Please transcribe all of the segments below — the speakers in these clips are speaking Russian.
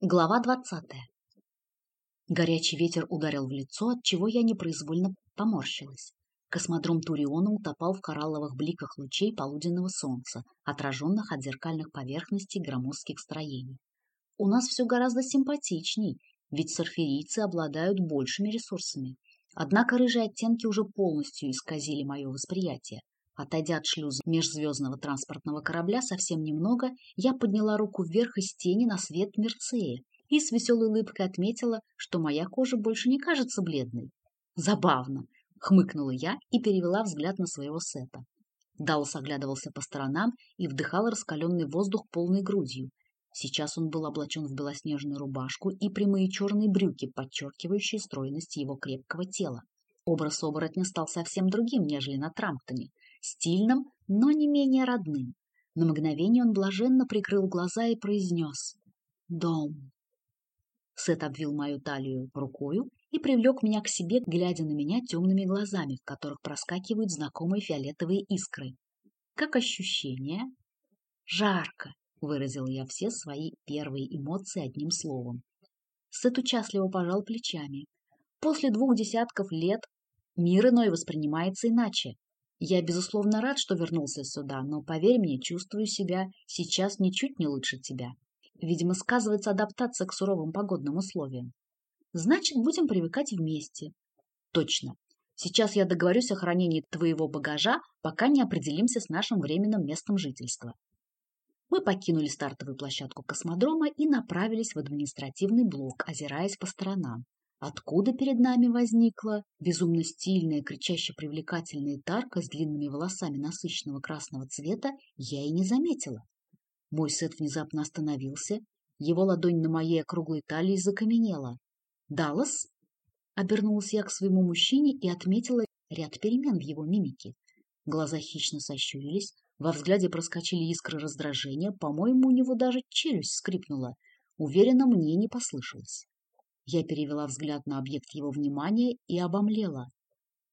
Глава двадцатая. Горячий ветер ударил в лицо, от чего я непроизвольно поморщилась. Космодром Туриона утопал в коралловых бликах лучей полуденного солнца, отраженных от зеркальных поверхностей громоздких строений. У нас все гораздо симпатичней, ведь сарферийцы обладают большими ресурсами. Однако рыжие оттенки уже полностью исказили мое восприятие. Отойдя от шлюза межзвездного транспортного корабля совсем немного, я подняла руку вверх из тени на свет Мерцея и с веселой улыбкой отметила, что моя кожа больше не кажется бледной. Забавно, хмыкнула я и перевела взгляд на своего сета. Даллас оглядывался по сторонам и вдыхал раскаленный воздух полной грудью. Сейчас он был облачен в белоснежную рубашку и прямые черные брюки, подчеркивающие стройность его крепкого тела. Образ оборотня стал совсем другим, нежели на Трамптоне стильным, но не менее родным. На мгновение он блаженно прикрыл глаза и произнес «Дом». Сет обвил мою талию рукою и привлек меня к себе, глядя на меня темными глазами, в которых проскакивают знакомые фиолетовые искры. «Как ощущение?» «Жарко», — выразил я все свои первые эмоции одним словом. Сет участливо пожал плечами. После двух десятков лет мир иной воспринимается иначе. Я, безусловно, рад, что вернулся сюда, но, поверь мне, чувствую себя сейчас ничуть не лучше тебя. Видимо, сказывается адаптация к суровым погодным условиям. Значит, будем привыкать вместе. Точно. Сейчас я договорюсь о хранении твоего багажа, пока не определимся с нашим временным местом жительства. Мы покинули стартовую площадку космодрома и направились в административный блок, озираясь по сторонам. Откуда перед нами возникла безумно стильная, кричаще привлекательная тарка с длинными волосами насыщенного красного цвета, я и не заметила. Мой сет внезапно остановился, его ладонь на моей округлой талии закаменела. «Даллас?» Обернулась я к своему мужчине и отметила ряд перемен в его мимике. Глаза хищно сощурились, во взгляде проскочили искры раздражения, по-моему, у него даже челюсть скрипнула. Уверена, мне не послышалось. Я перевела взгляд на объект его внимания и обомлела.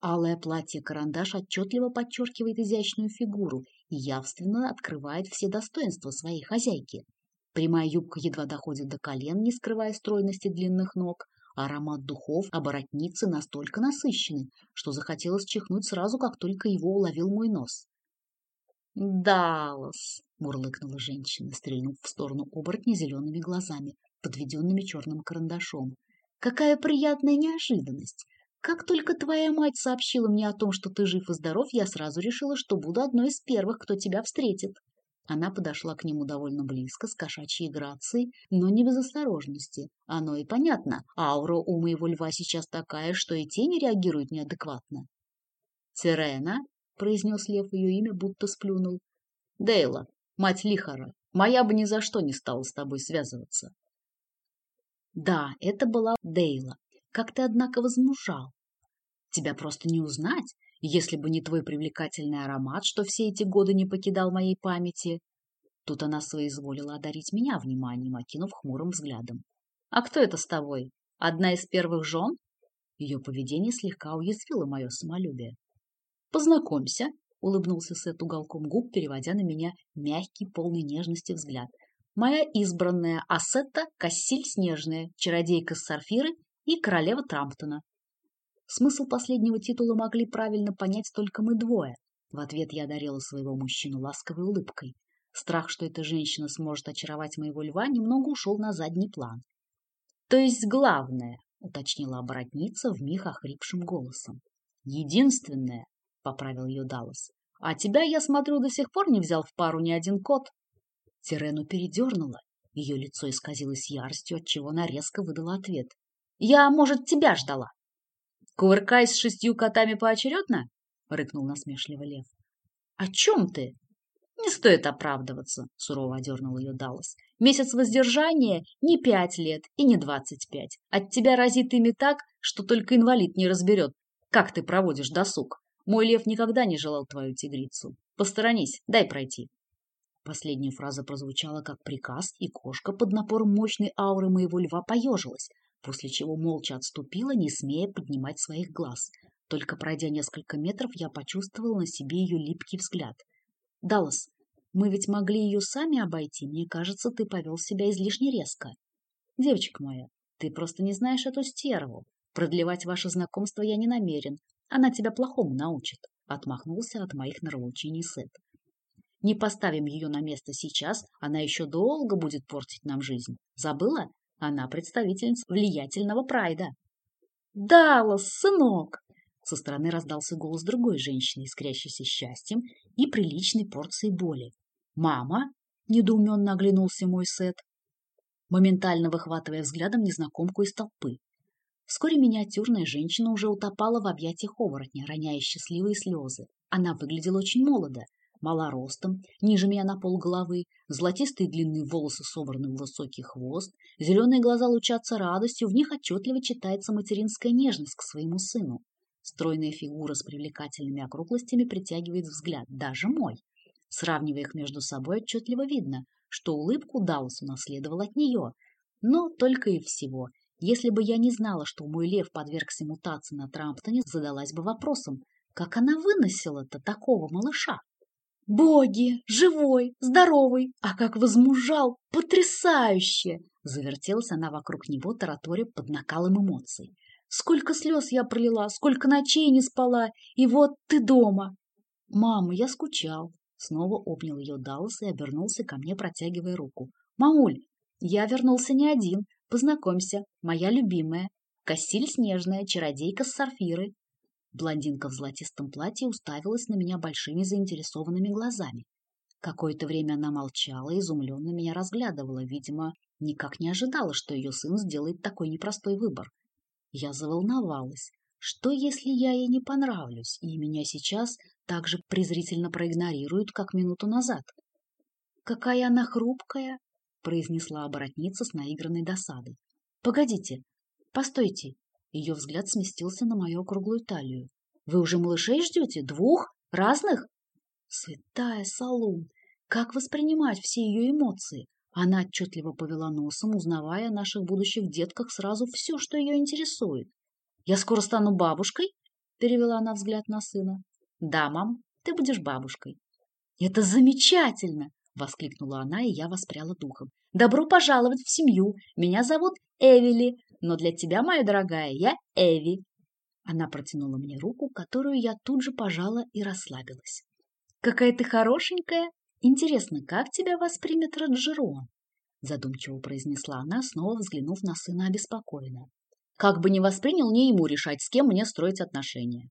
Алое платье-карандаш отчетливо подчеркивает изящную фигуру и явственно открывает все достоинства своей хозяйки. Прямая юбка едва доходит до колен, не скрывая стройности длинных ног. Аромат духов оборотницы настолько насыщенный, что захотелось чихнуть сразу, как только его уловил мой нос. «Даллас!» — мурлыкнула женщина, стрельнув в сторону оборотня зелеными глазами, подведенными черным карандашом. Какая приятная неожиданность! Как только твоя мать сообщила мне о том, что ты жив и здоров, я сразу решила, что буду одной из первых, кто тебя встретит. Она подошла к нему довольно близко, с кошачьей грацией, но не без осторожности. Оно и понятно. Аура у моего льва сейчас такая, что и тени реагируют неадекватно. «Тирена», — произнес лев ее имя, будто сплюнул. «Дейла, мать Лихара, моя бы ни за что не стала с тобой связываться. Да, это была Дейла. Как ты, однако, возмужал. Тебя просто не узнать, если бы не твой привлекательный аромат, что все эти годы не покидал моей памяти. Тут она соизволила одарить меня вниманием, окинув хмурым взглядом. «А кто это с тобой? Одна из первых жен?» Ее поведение слегка уязвило мое самолюбие. «Познакомься», — улыбнулся Сет уголком губ, переводя на меня мягкий, полный нежности взгляд моя избранная Ассетта Кассиль Снежная, чародейка Сарфиры и королева Трамптона. Смысл последнего титула могли правильно понять только мы двое. В ответ я одарила своего мужчину ласковой улыбкой. Страх, что эта женщина сможет очаровать моего льва, немного ушел на задний план. — То есть главное, — уточнила оборотница вмиг охрипшим голосом. — Единственное, — поправил ее Даллас. — А тебя, я смотрю, до сих пор не взял в пару ни один кот. Сирену передернула. Ее лицо исказилось яростью, отчего она резко выдала ответ. «Я, может, тебя ждала?» «Кувыркаясь с шестью котами поочередно?» — рыкнул насмешливо лев. «О чем ты?» «Не стоит оправдываться», — сурово одернул ее Даллас. «Месяц воздержания не пять лет и не двадцать пять. От тебя разит ими так, что только инвалид не разберет, как ты проводишь досуг. Мой лев никогда не желал твою тигрицу. Посторонись, дай пройти». Последняя фраза прозвучала как приказ, и кошка под напором мощной ауры моего льва поежилась, после чего молча отступила, не смея поднимать своих глаз. Только пройдя несколько метров, я почувствовала на себе ее липкий взгляд. «Даллас, мы ведь могли ее сами обойти. Мне кажется, ты повел себя излишне резко». Девочка моя, ты просто не знаешь эту стерву. Продлевать ваше знакомство я не намерен. Она тебя плохому научит. Отмахнулся от моих нравоучений Сет. Не поставим ее на место сейчас, она еще долго будет портить нам жизнь. Забыла? Она представительница влиятельного прайда. «Даллас, сынок!» Со стороны раздался голос другой женщины, искрящейся счастьем и приличной порцией боли. «Мама?» — недоуменно оглянулся мой Сет, моментально выхватывая взглядом незнакомку из толпы. Вскоре миниатюрная женщина уже утопала в объятиях оборотня, роняя счастливые слезы. Она выглядела очень молодо, мала ростом, ниже меня на полголовы, золотистые длинные волосы собраны в высокий хвост, зеленые глаза лучатся радостью, в них отчетливо читается материнская нежность к своему сыну. Стройная фигура с привлекательными округлостями притягивает взгляд, даже мой. Сравнивая их между собой, отчетливо видно, что улыбку Даус унаследовал от нее. Но только и всего – если бы я не знала, что мой лев подвергся мутации на Трамптоне, задалась бы вопросом, как она выносила-то такого малыша? «Боги! Живой! Здоровый! А как возмужал! Потрясающе!» Завертелась она вокруг него, тараторя под накалом эмоций. «Сколько слез я пролила, сколько ночей не спала, и вот ты дома!» «Мама, я скучал!» Снова обнял ее Даллас и обернулся ко мне, протягивая руку. «Мамуль, я вернулся не один. Познакомься, моя любимая, Кассиль Снежная, чародейка с сарфиры. Блондинка в золотистом платье уставилась на меня большими заинтересованными глазами. Какое-то время она молчала изумленно меня разглядывала, видимо, никак не ожидала, что ее сын сделает такой непростой выбор. Я заволновалась. Что, если я ей не понравлюсь, и меня сейчас так же презрительно проигнорируют, как минуту назад? Какая она хрупкая, произнесла оборотница с наигранной досадой. «Погодите, постойте!» Ее взгляд сместился на мою круглую талию. «Вы уже малышей ждете? Двух? Разных?» Святая Салун! Как воспринимать все ее эмоции? Она отчетливо повела носом, узнавая о наших будущих детках сразу все, что ее интересует. «Я скоро стану бабушкой?» — перевела она взгляд на сына. «Да, мам, ты будешь бабушкой». «Это замечательно!» — воскликнула она, и я воспряла духом. «Добро пожаловать в семью! Меня зовут Эвели, но для тебя, моя дорогая, я Эви!» Она протянула мне руку, которую я тут же пожала и расслабилась. «Какая ты хорошенькая! Интересно, как тебя воспримет Раджерон?» Задумчиво произнесла она, снова взглянув на сына обеспокоенно. «Как бы ни воспринял, не ему решать, с кем мне строить отношения.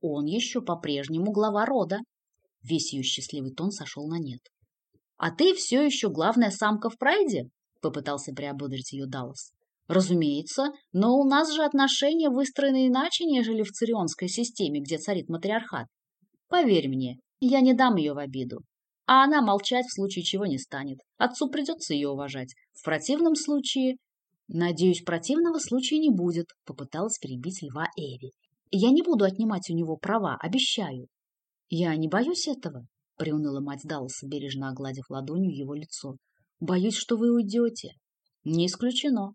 Он еще по-прежнему глава рода». Весь ее счастливый тон сошел на нет. «А ты все еще главная самка в прайде?» — попытался приободрить ее Даллас. «Разумеется, но у нас же отношения выстроены иначе, нежели в цирионской системе, где царит матриархат. Поверь мне, я не дам ее в обиду. А она молчать в случае чего не станет. Отцу придется ее уважать. В противном случае... Надеюсь, противного случая не будет, попыталась перебить льва Эви. Я не буду отнимать у него права, обещаю. Я не боюсь этого, — приуныла мать Далласа, бережно огладив ладонью его лицо. «Боюсь, что вы уйдете». «Не исключено».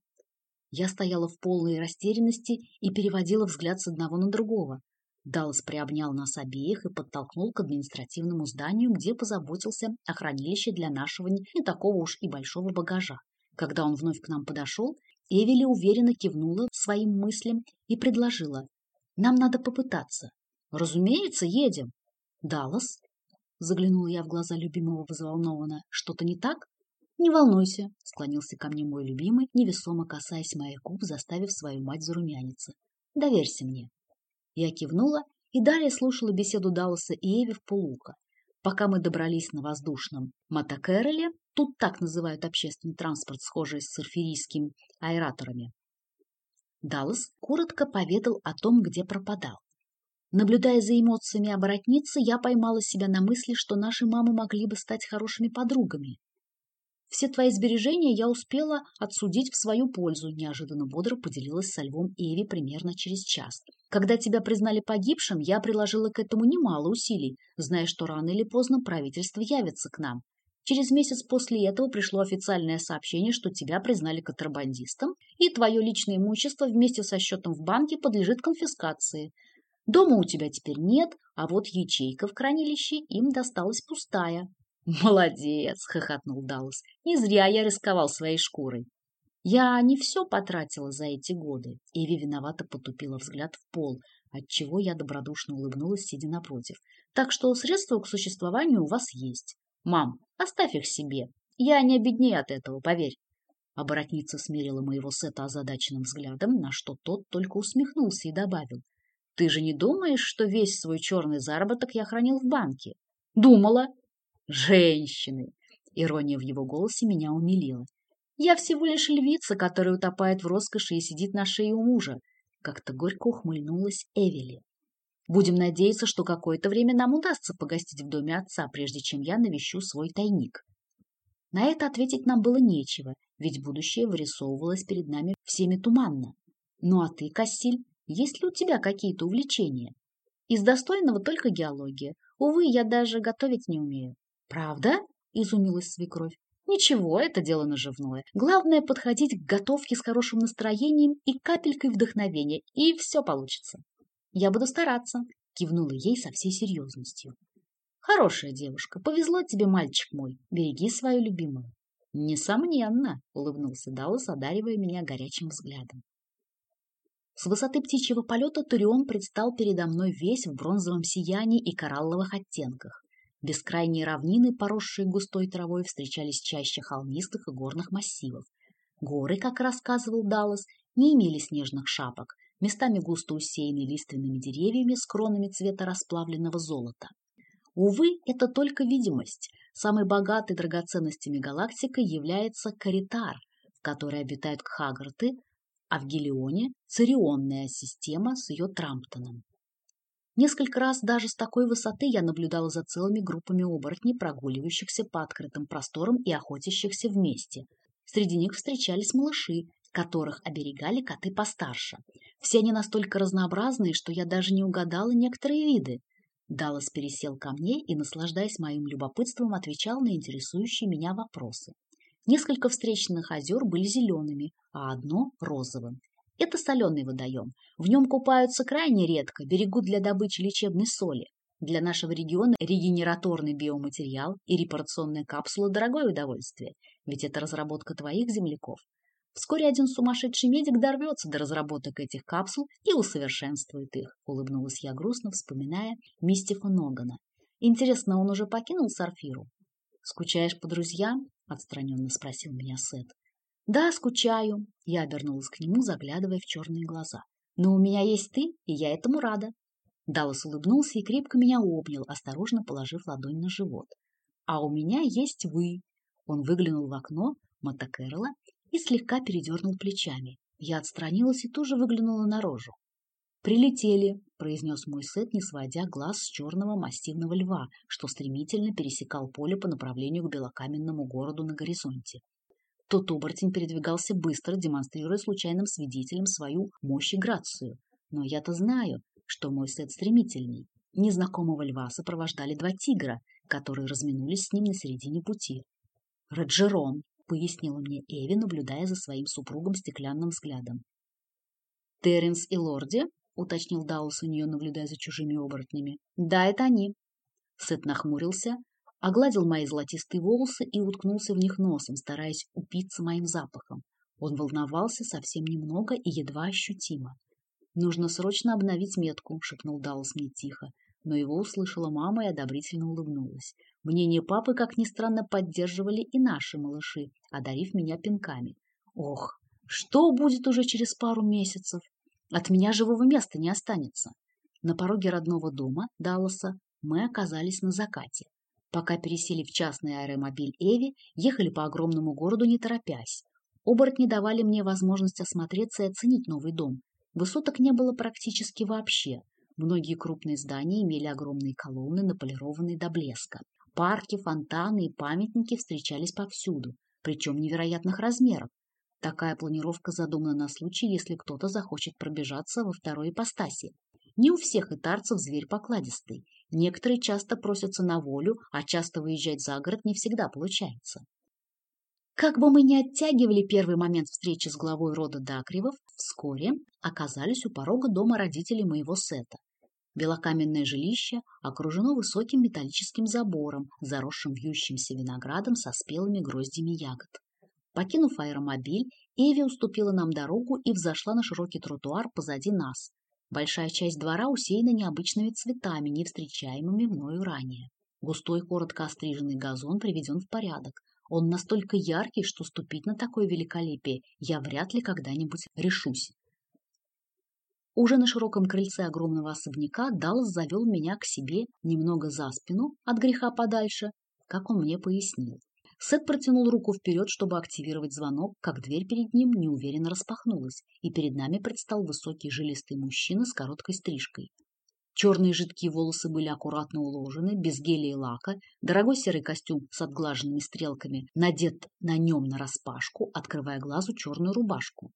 Я стояла в полной растерянности и переводила взгляд с одного на другого. Даллас приобнял нас обеих и подтолкнул к административному зданию, где позаботился о хранилище для нашего не такого уж и большого багажа. Когда он вновь к нам подошел, Эвели уверенно кивнула своим мыслям и предложила. «Нам надо попытаться». «Разумеется, едем». «Даллас?» Заглянула я в глаза любимого взволнованно. Что-то не так? Не волнуйся, склонился ко мне мой любимый, невесомо касаясь моих губ, заставив свою мать зарумяниться. Доверься мне. Я кивнула и далее слушала беседу Далласа и Эви в полуха. Пока мы добрались на воздушном Матакереле, тут так называют общественный транспорт, схожий с сарферийскими аэраторами, Даллас коротко поведал о том, где пропадал. Наблюдая за эмоциями оборотницы, я поймала себя на мысли, что наши мамы могли бы стать хорошими подругами. Все твои сбережения я успела отсудить в свою пользу, неожиданно бодро поделилась со львом Эви примерно через час. Когда тебя признали погибшим, я приложила к этому немало усилий, зная, что рано или поздно правительство явится к нам. Через месяц после этого пришло официальное сообщение, что тебя признали контрабандистом, и твое личное имущество вместе со счетом в банке подлежит конфискации. Дома у тебя теперь нет, а вот ячейка в хранилище им досталась пустая. «Молодец!» — хохотнул Даллас. «Не зря я рисковал своей шкурой». Я не все потратила за эти годы. Эви виновато потупила взгляд в пол, отчего я добродушно улыбнулась, сидя напротив. Так что средства к существованию у вас есть. Мам, оставь их себе. Я не обеднею от этого, поверь. Оборотница смерила моего сета озадаченным взглядом, на что тот только усмехнулся и добавил. Ты же не думаешь, что весь свой черный заработок я хранил в банке? Думала. Женщины. Ирония в его голосе меня умилила. Я всего лишь львица, которая утопает в роскоши и сидит на шее у мужа. Как-то горько ухмыльнулась Эвели. Будем надеяться, что какое-то время нам удастся погостить в доме отца, прежде чем я навещу свой тайник. На это ответить нам было нечего, ведь будущее вырисовывалось перед нами всеми туманно. Ну а ты, Кассиль, есть ли у тебя какие-то увлечения? Из достойного только геология. Увы, я даже готовить не умею. Правда? Изумилась свекровь. Ничего, это дело наживное. Главное подходить к готовке с хорошим настроением и капелькой вдохновения, и все получится. Я буду стараться, кивнула ей со всей серьезностью. Хорошая девушка, повезло тебе, мальчик мой. Береги свою любимую. Несомненно, улыбнулся Даус, одаривая меня горячим взглядом. С высоты птичьего полета Турион предстал передо мной весь в бронзовом сиянии и коралловых оттенках. Бескрайние равнины, поросшие густой травой, встречались чаще холмистых и горных массивов. Горы, как рассказывал Даллас, не имели снежных шапок, местами густо усеяны лиственными деревьями с кронами цвета расплавленного золота. Увы, это только видимость. Самой богатой драгоценностями галактикой является Каритар, в которой обитают кхагарты, а в Гелионе – цирионная система с ее Трамптоном. Несколько раз даже с такой высоты я наблюдала за целыми группами оборотней, прогуливающихся по открытым просторам и охотящихся вместе. Среди них встречались малыши, которых оберегали коты постарше. Все они настолько разнообразные, что я даже не угадала некоторые виды. Даллас пересел ко мне и, наслаждаясь моим любопытством, отвечал на интересующие меня вопросы. Несколько встречных озер были зелеными, а одно – розовым. Это соленый водоем. В нем купаются крайне редко, берегут для добычи лечебной соли. Для нашего региона регенераторный биоматериал и репарационная капсула – дорогое удовольствие, ведь это разработка твоих земляков. Вскоре один сумасшедший медик дорвется до разработок этих капсул и усовершенствует их, улыбнулась я грустно, вспоминая Мистифа Ногана. Интересно, он уже покинул Сарфиру? Скучаешь по друзьям? Отстраненно спросил меня Сет. Да, скучаю. Я обернулась к нему, заглядывая в черные глаза. Но у меня есть ты, и я этому рада. Даллас улыбнулся и крепко меня обнял, осторожно положив ладонь на живот. А у меня есть вы. Он выглянул в окно Мотокерла и слегка передернул плечами. Я отстранилась и тоже выглянула наружу. «Прилетели», — произнес мой сет, не сводя глаз с черного массивного льва, что стремительно пересекал поле по направлению к белокаменному городу на горизонте. Тот оборотень передвигался быстро, демонстрируя случайным свидетелям свою мощь и грацию. Но я-то знаю, что мой сет стремительней. Незнакомого льва сопровождали два тигра, которые разминулись с ним на середине пути. Раджерон, пояснила мне Эви, наблюдая за своим супругом стеклянным взглядом. «Терренс и Лорди?» — уточнил Даус у нее, наблюдая за чужими оборотнями. «Да, это они». Сет нахмурился, огладил мои золотистые волосы и уткнулся в них носом, стараясь упиться моим запахом. Он волновался совсем немного и едва ощутимо. «Нужно срочно обновить метку», — шепнул Даус мне тихо но его услышала мама и одобрительно улыбнулась. Мнение папы, как ни странно, поддерживали и наши малыши, одарив меня пинками. Ох, что будет уже через пару месяцев? От меня живого места не останется. На пороге родного дома, Далласа, мы оказались на закате. Пока пересели в частный аэромобиль Эви, ехали по огромному городу не торопясь. Оборотни давали мне возможность осмотреться и оценить новый дом. Высоток не было практически вообще. Многие крупные здания имели огромные колонны, наполированные до блеска. Парки, фонтаны и памятники встречались повсюду, причем невероятных размеров. Такая планировка задумана на случай, если кто-то захочет пробежаться во второй ипостаси. Не у всех итарцев зверь покладистый. Некоторые часто просятся на волю, а часто выезжать за город не всегда получается. Как бы мы ни оттягивали первый момент встречи с главой рода Дакривов, вскоре оказались у порога дома родителей моего Сета. Белокаменное жилище окружено высоким металлическим забором, заросшим вьющимся виноградом со спелыми гроздями ягод. Покинув аэромобиль, Эви уступила нам дорогу и взошла на широкий тротуар позади нас. Большая часть двора усеяна необычными цветами, не встречаемыми мною ранее. Густой, коротко остриженный газон приведен в порядок. Он настолько яркий, что ступить на такое великолепие я вряд ли когда-нибудь решусь. Уже на широком крыльце огромного особняка Даллас завел меня к себе немного за спину, от греха подальше, как он мне пояснил. Сет протянул руку вперед, чтобы активировать звонок, как дверь перед ним неуверенно распахнулась, и перед нами предстал высокий жилистый мужчина с короткой стрижкой. Черные жидкие волосы были аккуратно уложены, без геля и лака, дорогой серый костюм с отглаженными стрелками надет на нем нараспашку, открывая глазу черную рубашку.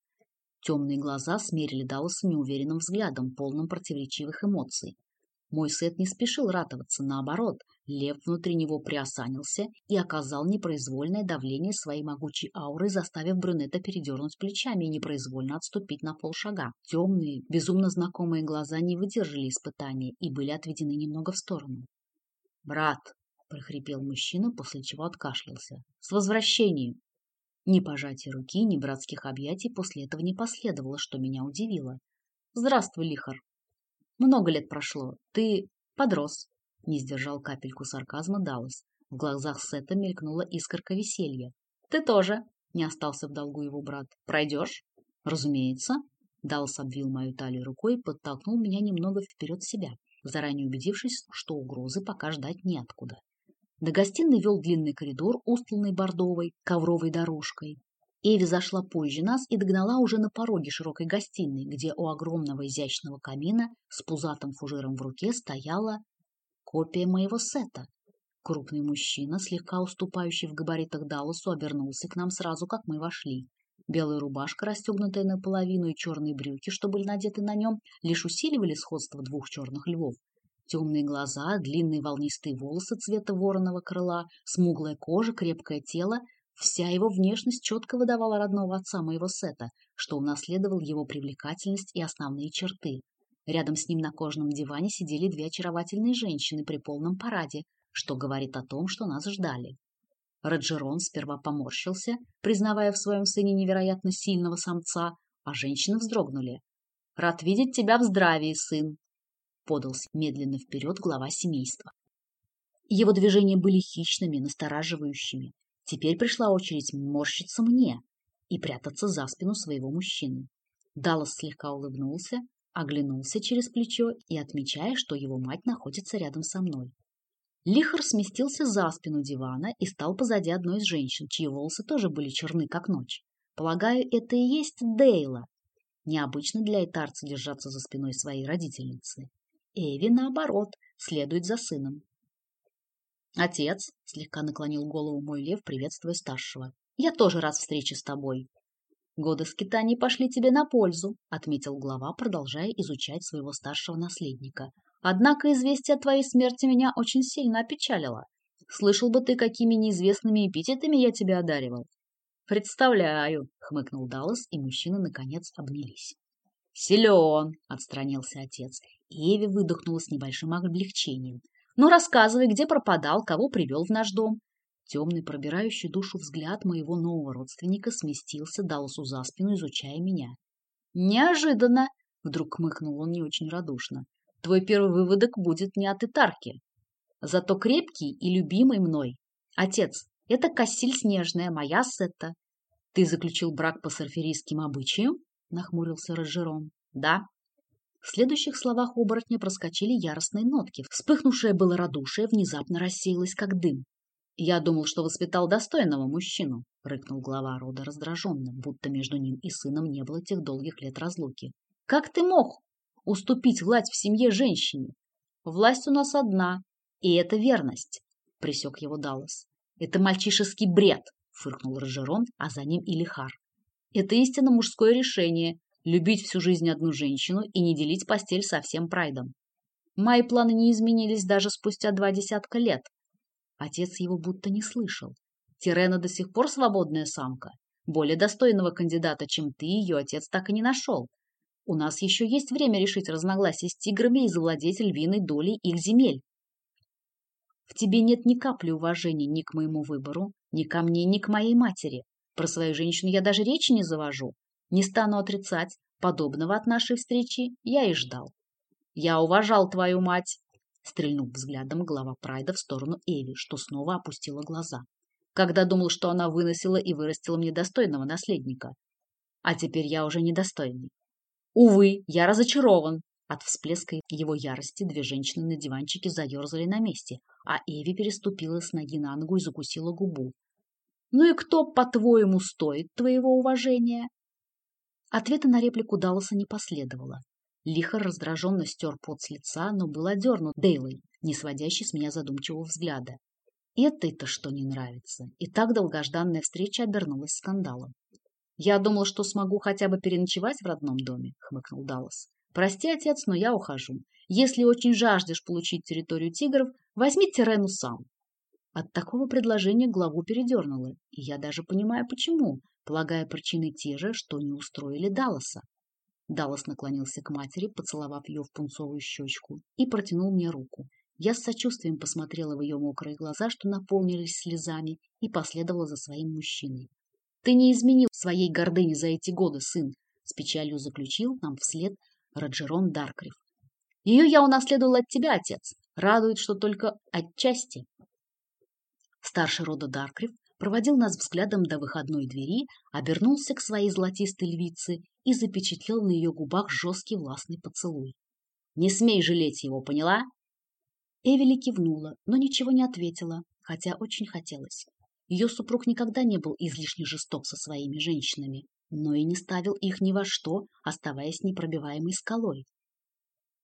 Темные глаза смерили Далласа неуверенным взглядом, полным противоречивых эмоций. Мой Сет не спешил ратоваться, наоборот, лев внутри него приосанился и оказал непроизвольное давление своей могучей аурой, заставив брюнета передернуть плечами и непроизвольно отступить на полшага. Темные, безумно знакомые глаза не выдержали испытания и были отведены немного в сторону. «Брат!» — прохрипел мужчина, после чего откашлялся. «С возвращением!» Ни пожатия руки, ни братских объятий после этого не последовало, что меня удивило. «Здравствуй, Лихар!» Много лет прошло. Ты подрос. Не сдержал капельку сарказма Даллас. В глазах Сета мелькнула искорка веселья. Ты тоже. Не остался в долгу его брат. Пройдешь? Разумеется. Даллас обвил мою талию рукой и подтолкнул меня немного вперед себя, заранее убедившись, что угрозы пока ждать неоткуда. До гостиной вел длинный коридор, устланный бордовой ковровой дорожкой. Эви зашла позже нас и догнала уже на пороге широкой гостиной, где у огромного изящного камина с пузатым фужером в руке стояла копия моего сета. Крупный мужчина, слегка уступающий в габаритах Далласу, обернулся к нам сразу, как мы вошли. Белая рубашка, расстегнутая наполовину, и черные брюки, что были надеты на нем, лишь усиливали сходство двух черных львов. Темные глаза, длинные волнистые волосы цвета вороного крыла, смуглая кожа, крепкое тело Вся его внешность четко выдавала родного отца моего Сета, что унаследовал его привлекательность и основные черты. Рядом с ним на кожаном диване сидели две очаровательные женщины при полном параде, что говорит о том, что нас ждали. Раджерон сперва поморщился, признавая в своем сыне невероятно сильного самца, а женщины вздрогнули. «Рад видеть тебя в здравии, сын!» — подался медленно вперед глава семейства. Его движения были хищными, настораживающими. Теперь пришла очередь морщиться мне и прятаться за спину своего мужчины. Даллас слегка улыбнулся, оглянулся через плечо и отмечая, что его мать находится рядом со мной. Лихар сместился за спину дивана и стал позади одной из женщин, чьи волосы тоже были черны, как ночь. Полагаю, это и есть Дейла. Необычно для этарца держаться за спиной своей родительницы. Эви, наоборот, следует за сыном. «Отец», — слегка наклонил голову мой лев, приветствуя старшего, — «я тоже рад встрече с тобой». «Годы скитаний пошли тебе на пользу», — отметил глава, продолжая изучать своего старшего наследника. «Однако известие о твоей смерти меня очень сильно опечалило. Слышал бы ты, какими неизвестными эпитетами я тебя одаривал». «Представляю», — хмыкнул Даллас, и мужчины, наконец, обнялись. «Силен!» — отстранился отец. Эви выдохнула с небольшим облегчением. Ну, рассказывай, где пропадал, кого привел в наш дом. Темный, пробирающий душу взгляд моего нового родственника сместился, Далласу за спину, изучая меня. «Неожиданно!» — вдруг хмыкнул он не очень радушно. «Твой первый выводок будет не от Итарки, зато крепкий и любимый мной. Отец, это Кассиль Снежная, моя Сетта. Ты заключил брак по сарферийским обычаям?» — нахмурился Рожерон. «Да», в следующих словах оборотня проскочили яростные нотки. Вспыхнувшее было радушие внезапно рассеялось, как дым. «Я думал, что воспитал достойного мужчину», — рыкнул глава рода раздраженно, будто между ним и сыном не было тех долгих лет разлуки. «Как ты мог уступить власть в семье женщине? Власть у нас одна, и это верность», — присек его Даллас. «Это мальчишеский бред», — фыркнул Рожерон, а за ним и Лихар. «Это истинно мужское решение, любить всю жизнь одну женщину и не делить постель со всем прайдом. Мои планы не изменились даже спустя два десятка лет. Отец его будто не слышал. Тирена до сих пор свободная самка. Более достойного кандидата, чем ты, ее отец так и не нашел. У нас еще есть время решить разногласия с тиграми и завладеть львиной долей их земель. В тебе нет ни капли уважения ни к моему выбору, ни ко мне, ни к моей матери. Про свою женщину я даже речи не завожу. Не стану отрицать, подобного от нашей встречи я и ждал. Я уважал твою мать, стрельнув взглядом глава Прайда в сторону Эви, что снова опустила глаза. Когда думал, что она выносила и вырастила мне достойного наследника. А теперь я уже недостойный. Увы, я разочарован. От всплеска его ярости две женщины на диванчике заерзали на месте, а Эви переступила с ноги на ногу и закусила губу. «Ну и кто, по-твоему, стоит твоего уважения?» Ответа на реплику Далласа не последовало. Лихо раздраженно стер пот с лица, но был одернут Дейлой, не сводящий с меня задумчивого взгляда. Это-то что не нравится. И так долгожданная встреча обернулась скандалом. «Я думал, что смогу хотя бы переночевать в родном доме», — хмыкнул Даллас. «Прости, отец, но я ухожу. Если очень жаждешь получить территорию тигров, возьми Тирену сам». От такого предложения главу передернуло, и я даже понимаю, почему, полагая причины те же, что не устроили Далласа. Даллас наклонился к матери, поцеловав ее в пунцовую щечку, и протянул мне руку. Я с сочувствием посмотрела в ее мокрые глаза, что наполнились слезами, и последовала за своим мужчиной. Ты не изменил своей гордыни за эти годы, сын, с печалью заключил нам вслед Роджерон Даркриф. Ее я унаследовал от тебя, отец. Радует, что только отчасти. Старший рода Даркриф проводил нас взглядом до выходной двери, обернулся к своей золотистой львице и запечатлел на ее губах жесткий властный поцелуй. «Не смей жалеть его, поняла?» Эвели кивнула, но ничего не ответила, хотя очень хотелось. Ее супруг никогда не был излишне жесток со своими женщинами, но и не ставил их ни во что, оставаясь непробиваемой скалой.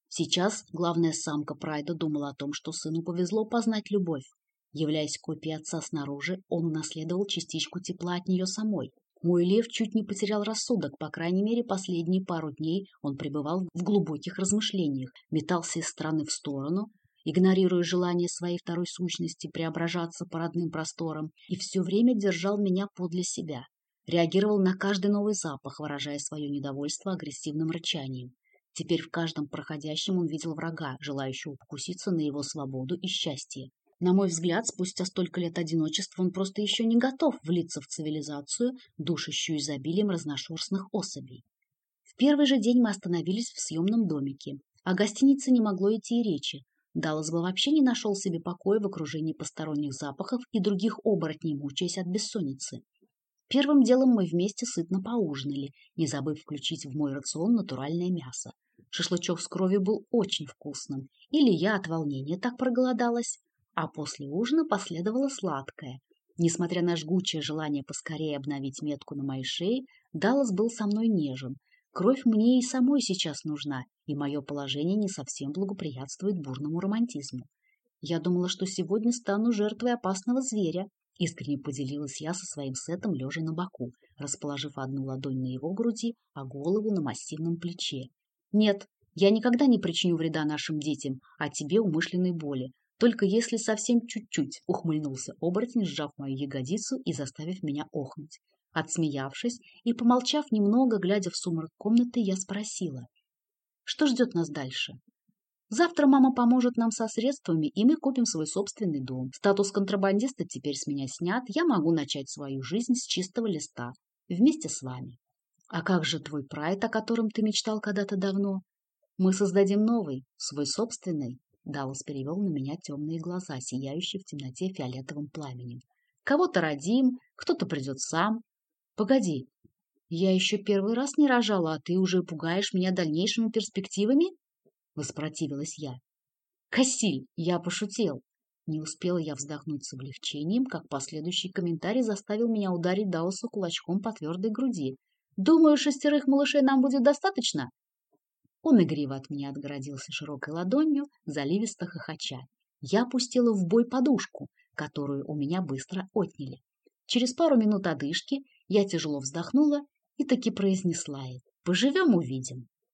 Сейчас главная самка Прайда думала о том, что сыну повезло познать любовь. Являясь копией отца снаружи, он унаследовал частичку тепла от нее самой. Мой лев чуть не потерял рассудок, по крайней мере, последние пару дней он пребывал в глубоких размышлениях, метался из стороны в сторону, игнорируя желание своей второй сущности преображаться по родным просторам, и все время держал меня подле себя. Реагировал на каждый новый запах, выражая свое недовольство агрессивным рычанием. Теперь в каждом проходящем он видел врага, желающего покуситься на его свободу и счастье. На мой взгляд, спустя столько лет одиночества он просто еще не готов влиться в цивилизацию, душащую изобилием разношерстных особей. В первый же день мы остановились в съемном домике. О гостинице не могло идти и речи. Даллас бы вообще не нашел себе покоя в окружении посторонних запахов и других оборотней, мучаясь от бессонницы. Первым делом мы вместе сытно поужинали, не забыв включить в мой рацион натуральное мясо. Шашлычок с кровью был очень вкусным. Или я от волнения так проголодалась. А после ужина последовало сладкое. Несмотря на жгучее желание поскорее обновить метку на моей шее, Даллас был со мной нежен, Кровь мне и самой сейчас нужна, и мое положение не совсем благоприятствует бурному романтизму. Я думала, что сегодня стану жертвой опасного зверя. Искренне поделилась я со своим сетом, лежа на боку, расположив одну ладонь на его груди, а голову на массивном плече. Нет, я никогда не причиню вреда нашим детям, а тебе умышленной боли. Только если совсем чуть-чуть, ухмыльнулся оборотень, сжав мою ягодицу и заставив меня охнуть. Отсмеявшись и помолчав немного, глядя в сумрак комнаты, я спросила, что ждет нас дальше. Завтра мама поможет нам со средствами, и мы купим свой собственный дом. Статус контрабандиста теперь с меня снят, я могу начать свою жизнь с чистого листа, вместе с вами. А как же твой прайд, о котором ты мечтал когда-то давно? Мы создадим новый, свой собственный. Даллас перевел на меня темные глаза, сияющие в темноте фиолетовым пламенем. Кого-то родим, кто-то придет сам, Погоди, я еще первый раз не рожала, а ты уже пугаешь меня дальнейшими перспективами? Воспротивилась я. Кассиль, я пошутил. Не успела я вздохнуть с облегчением, как последующий комментарий заставил меня ударить Даоса кулачком по твердой груди. «Думаю, шестерых малышей нам будет достаточно?» Он игриво от меня отгородился широкой ладонью, заливисто хохоча. Я пустила в бой подушку, которую у меня быстро отняли. Через пару минут одышки я тяжело вздохнула и таки произнесла это. Поживем – увидим.